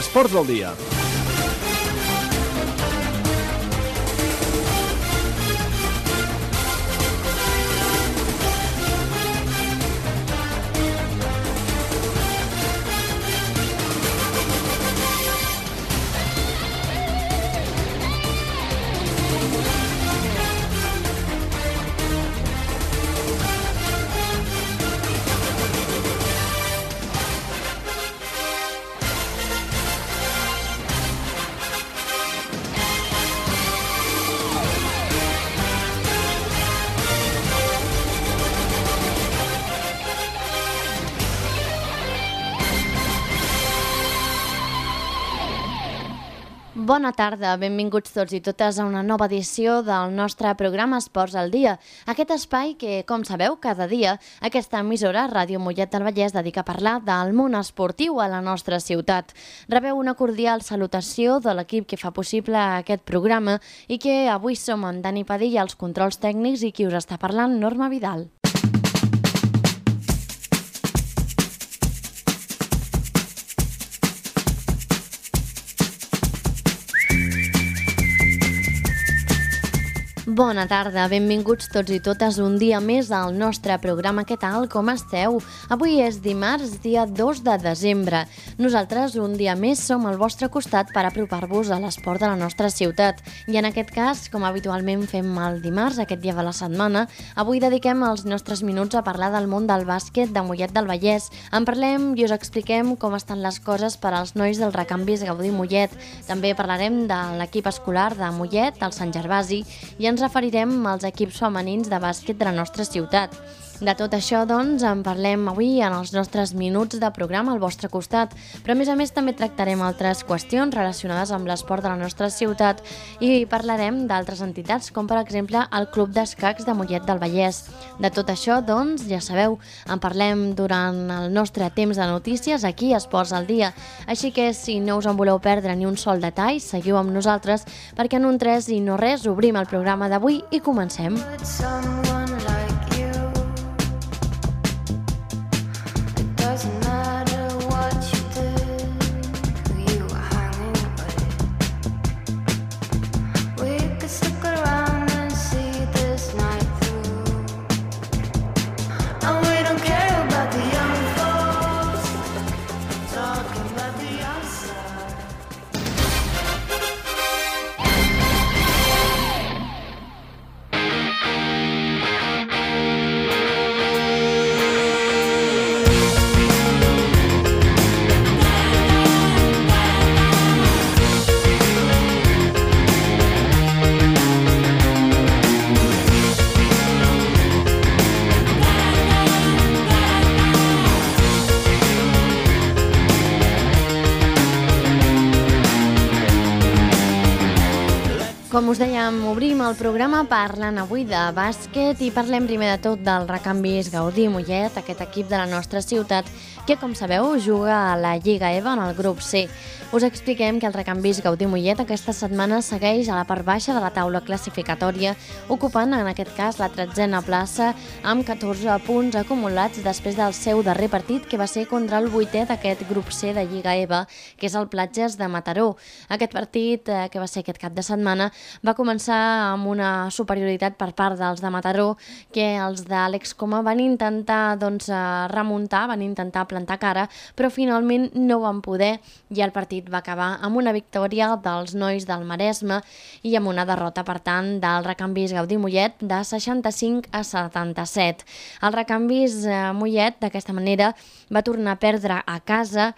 Esports del dia. Bona tarda, benvinguts tots i totes a una nova edició del nostre programa Esports al Dia. Aquest espai que, com sabeu, cada dia aquesta emissora, Ràdio Mollet del Vallès, dedica a parlar del món esportiu a la nostra ciutat. Rebeu una cordial salutació de l'equip que fa possible aquest programa i que avui som en Dani Padilla, els controls tècnics i qui us està parlant, Norma Vidal. Bona tarda, benvinguts tots i totes un dia més al nostre programa. Què tal, com esteu? Avui és dimarts, dia 2 de desembre. Nosaltres un dia més som al vostre costat per apropar-vos a l'esport de la nostra ciutat. I en aquest cas, com habitualment fem el dimarts, aquest dia de la setmana, avui dediquem els nostres minuts a parlar del món del bàsquet de Mollet del Vallès. En parlem i us expliquem com estan les coses per als nois del recanvis Gaudí Mollet. També parlarem de l'equip escolar de Mollet, el Sant Gervasi, i ens referirem als equips femenins de bàsquet de la nostra ciutat. De tot això, doncs, en parlem avui en els nostres minuts de programa al vostre costat, però a més a més també tractarem altres qüestions relacionades amb l'esport de la nostra ciutat i parlarem d'altres entitats, com per exemple el Club d'Escacs de Mollet del Vallès. De tot això, doncs, ja sabeu, en parlem durant el nostre temps de notícies aquí a Esports al Dia, així que si no us en voleu perdre ni un sol detall, seguiu amb nosaltres perquè en un 3 i no res obrim el programa d'avui i comencem. Someone Com us dèiem, obrim el programa parlant avui de bàsquet i parlem primer de tot del recanvis Gaudí Mollet, aquest equip de la nostra ciutat que, com sabeu, juga a la Lliga EVA en el grup C. Us expliquem que el recanvis Gaudí Mollet aquesta setmana segueix a la part baixa de la taula classificatòria, ocupant en aquest cas la tretzena plaça amb 14 punts acumulats després del seu darrer partit que va ser contra el vuitè d'aquest grup C de Lliga EVA, que és el Platges de Mataró. Aquest partit, eh, que va ser aquest cap de setmana, va començar amb una superioritat per part dels de Mataró que els d'Àlex Coma van intentar doncs, eh, remuntar, van intentar plantar cara, però finalment no van poder i el partit va acabar amb una victòria dels nois del Maresme i amb una derrota, per tant, del recanvis Gaudí Mollet de 65 a 77. El recanvis eh, Mollet, d'aquesta manera, va tornar a perdre a casa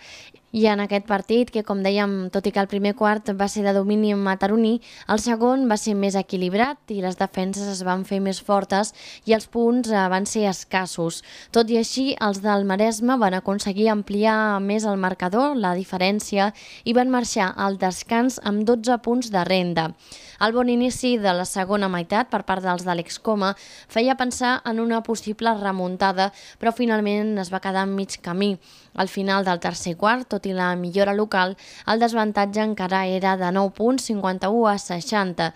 i en aquest partit, que com dèiem, tot i que el primer quart va ser de domini mataroní, el segon va ser més equilibrat i les defenses es van fer més fortes i els punts eh, van ser escassos. Tot i així, els del Maresme van aconseguir ampliar més el marcador, la diferència, i van marxar al descans amb 12 punts de renda. El bon inici de la segona meitat per part dels d'Àlex Coma feia pensar en una possible remuntada, però finalment es va quedar en mig camí. Al final del tercer quart, tot i la millora local, el desavantatge encara era de 9 punts, 51 a 60.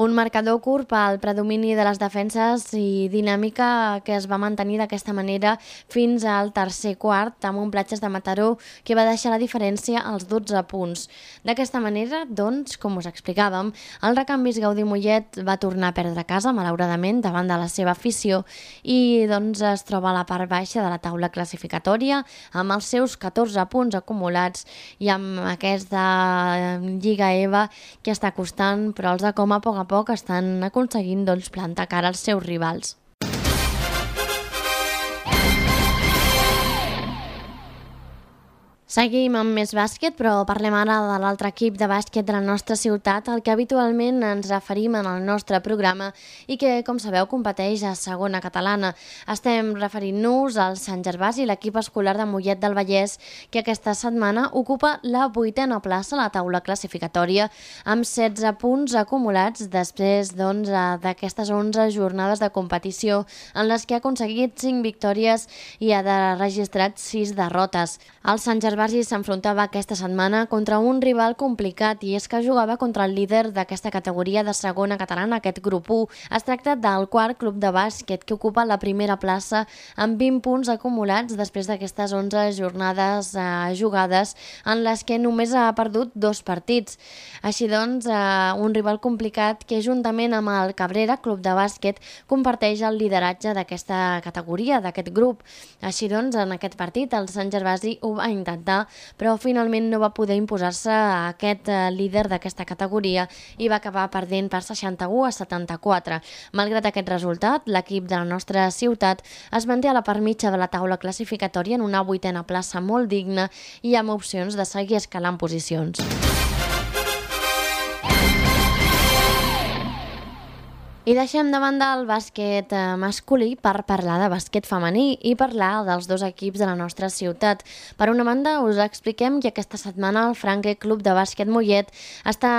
Un marcador curt pel predomini de les defenses i dinàmica que es va mantenir d'aquesta manera fins al tercer quart amb un Platges de Mataró que va deixar la diferència als 12 punts. D'aquesta manera, doncs, com us explicàvem, el recanvis Gaudí Mollet va tornar a perdre casa, malauradament, davant de la seva afició i doncs es troba a la part baixa de la taula classificatòria amb els seus 14 punts acumulats i amb aquesta Lliga EVA que està costant, però els de com a poc a poc estan aconseguint doncs, plantar cara als seus rivals. Seguim amb més bàsquet, però parlem ara de l'altre equip de bàsquet de la nostra ciutat, al que habitualment ens referim en el nostre programa i que, com sabeu, competeix a segona catalana. Estem referint-nos al Sant Gervasi, l'equip escolar de Mollet del Vallès, que aquesta setmana ocupa la vuitena plaça a la taula classificatòria, amb 16 punts acumulats després d'aquestes doncs, 11 jornades de competició, en les que ha aconseguit 5 victòries i ha registrat 6 derrotes. El Sant Gervasi Basi s'enfrontava aquesta setmana contra un rival complicat i és que jugava contra el líder d'aquesta categoria de segona catalana, aquest grup 1. Es tracta del quart club de bàsquet que ocupa la primera plaça amb 20 punts acumulats després d'aquestes 11 jornades eh, jugades en les que només ha perdut dos partits. Així doncs, eh, un rival complicat que juntament amb el Cabrera, club de bàsquet, comparteix el lideratge d'aquesta categoria, d'aquest grup. Així doncs, en aquest partit el Sant Gervasi ho va intentar intentar, però finalment no va poder imposar-se a aquest eh, líder d'aquesta categoria i va acabar perdent per 61 a 74. Malgrat aquest resultat, l'equip de la nostra ciutat es manté a la part mitja de la taula classificatòria en una vuitena plaça molt digna i amb opcions de seguir escalant posicions. I deixem de banda el bàsquet eh, masculí per parlar de bàsquet femení i parlar dels dos equips de la nostra ciutat. Per una banda, us expliquem que aquesta setmana el Franque Club de Bàsquet Mollet està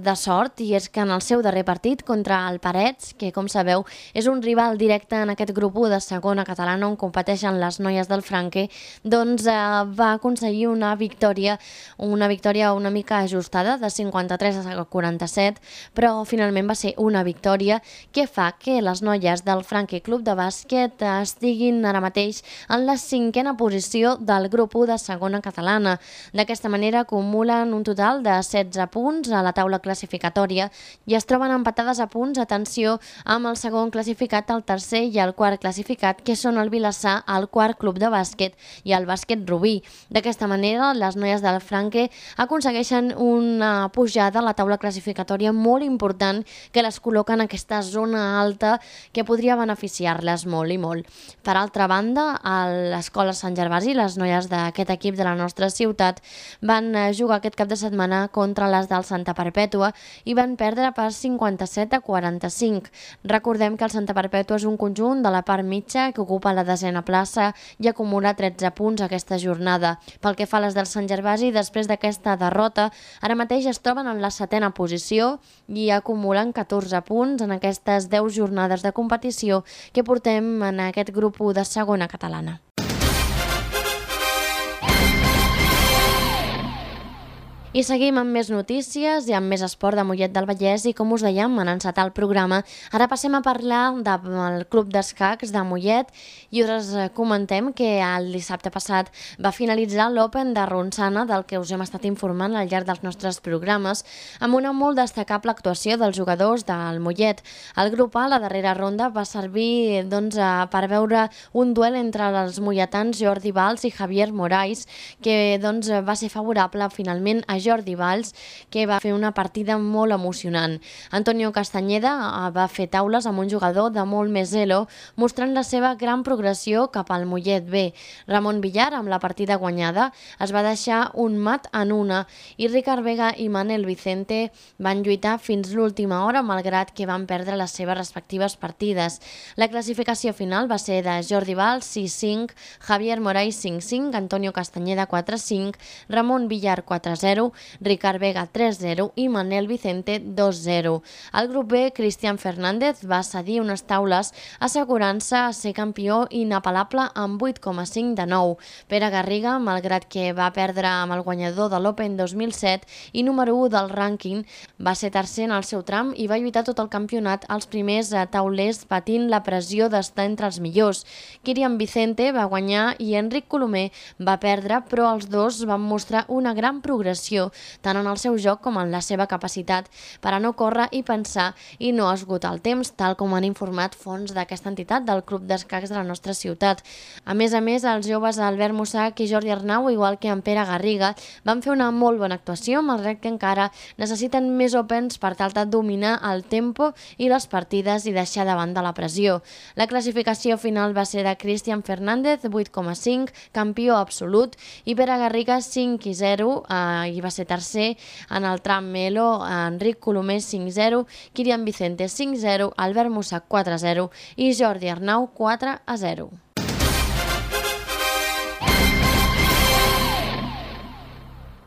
de sort i és que en el seu darrer partit contra el Parets, que com sabeu és un rival directe en aquest grup 1 de segona catalana on competeixen les noies del Franque, doncs eh, va aconseguir una victòria, una victòria una mica ajustada de 53 a 47, però finalment va ser una victòria que fa que les noies del Franqui Club de Bàsquet estiguin ara mateix en la cinquena posició del grup 1 de segona catalana. D'aquesta manera acumulen un total de 16 punts a la taula classificatòria i es troben empatades a punts, atenció, amb el segon classificat, el tercer i el quart classificat, que són el Vilassar, el quart club de bàsquet i el bàsquet Rubí. D'aquesta manera, les noies del Franque aconsegueixen una pujada a la taula classificatòria molt important que les col·loca en aquesta aquesta zona alta que podria beneficiar-les molt i molt. Per altra banda, a l'Escola Sant Gervasi, les noies d'aquest equip de la nostra ciutat van eh, jugar aquest cap de setmana contra les del Santa Perpètua i van perdre per 57 a 45. Recordem que el Santa Perpètua és un conjunt de la part mitja que ocupa la desena plaça i acumula 13 punts aquesta jornada. Pel que fa a les del Sant Gervasi, després d'aquesta derrota, ara mateix es troben en la setena posició i acumulen 14 punts en aquestes 10 jornades de competició que portem en aquest grup 1 de segona catalana. I seguim amb més notícies i amb més esport de Mollet del Vallès i com us dèiem, en encetar el programa, ara passem a parlar del Club d'Escacs de Mollet i us comentem que el dissabte passat va finalitzar l'Open de Ronçana del que us hem estat informant al llarg dels nostres programes amb una molt destacable actuació dels jugadors del Mollet. El grup A, la darrera ronda, va servir doncs, per veure un duel entre els molletans Jordi Valls i Javier Moraes que doncs, va ser favorable finalment a Jordi Valls, que va fer una partida molt emocionant. Antonio Castanyeda eh, va fer taules amb un jugador de molt més elo, mostrant la seva gran progressió cap al Mollet B. Ramon Villar, amb la partida guanyada, es va deixar un mat en una i Ricard Vega i Manel Vicente van lluitar fins l'última hora, malgrat que van perdre les seves respectives partides. La classificació final va ser de Jordi Valls 6-5, Javier Moraes 5-5, Antonio Castanyeda 4-5, Ramon Villar 4-0, 4-0, Ricard Vega 3-0 i Manel Vicente 2-0. Al grup B, Cristian Fernández va cedir unes taules assegurant-se ser campió inapel·lable amb 8,5 de 9. Pere Garriga, malgrat que va perdre amb el guanyador de l'Open 2007 i número 1 del rànquing, va ser tercer en el seu tram i va lluitar tot el campionat als primers taulers patint la pressió d'estar entre els millors. Kirian Vicente va guanyar i Enric Colomer va perdre, però els dos van mostrar una gran progressió tant en el seu joc com en la seva capacitat per a no córrer i pensar i no esgotar el temps, tal com han informat fons d'aquesta entitat del Club d'Escacs de la nostra ciutat. A més a més, els joves Albert Mussac i Jordi Arnau, igual que en Pere Garriga, van fer una molt bona actuació, malgrat que encara necessiten més opens per tal de dominar el tempo i les partides i deixar de la pressió. La classificació final va ser de Cristian Fernández, 8,5, campió absolut, i Pere Garriga, 5 i 0, eh, i va ser tercer en el tram Melo, Enric Colomer, 5-0, Kirian Vicente, 5-0, Albert Musa, 4-0 i Jordi Arnau, 4-0.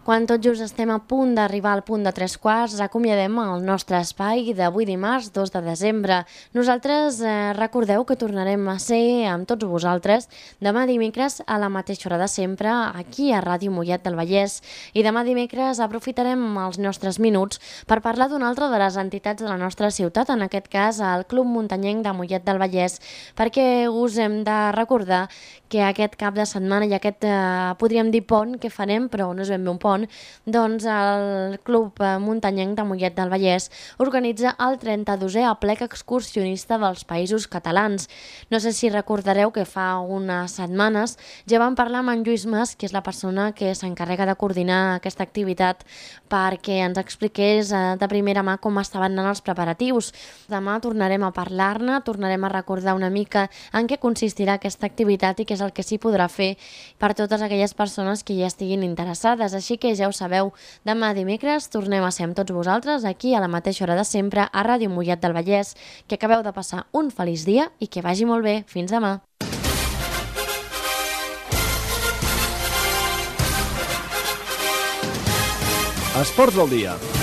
Quan tot just estem a punt d'arribar al punt de tres quarts, acomiadem el nostre espai d'avui dimarts, 2 de desembre. Nosaltres eh, recordeu que tornarem a ser amb tots vosaltres demà dimecres a la mateixa hora de sempre, aquí a Ràdio Mollet del Vallès. I demà dimecres aprofitarem els nostres minuts per parlar d'una altra de les entitats de la nostra ciutat, en aquest cas el Club Muntanyenc de Mollet del Vallès, perquè us hem de recordar que aquest cap de setmana i aquest, eh, podríem dir pont, que farem, però no és ben bé un pont, món, doncs el Club Muntanyenc de Mollet del Vallès organitza el 32è aplec excursionista dels països catalans. No sé si recordareu que fa unes setmanes ja vam parlar amb en Lluís Mas, que és la persona que s'encarrega de coordinar aquesta activitat perquè ens expliqués eh, de primera mà com estaven anant els preparatius. Demà tornarem a parlar-ne, tornarem a recordar una mica en què consistirà aquesta activitat i què és el que s'hi podrà fer per totes aquelles persones que ja estiguin interessades. Així que ja ho sabeu, demà dimecres tornem a ser amb tots vosaltres aquí a la mateixa hora de sempre a Ràdio Mollet del Vallès. Que acabeu de passar un feliç dia i que vagi molt bé. Fins demà. Esports del dia.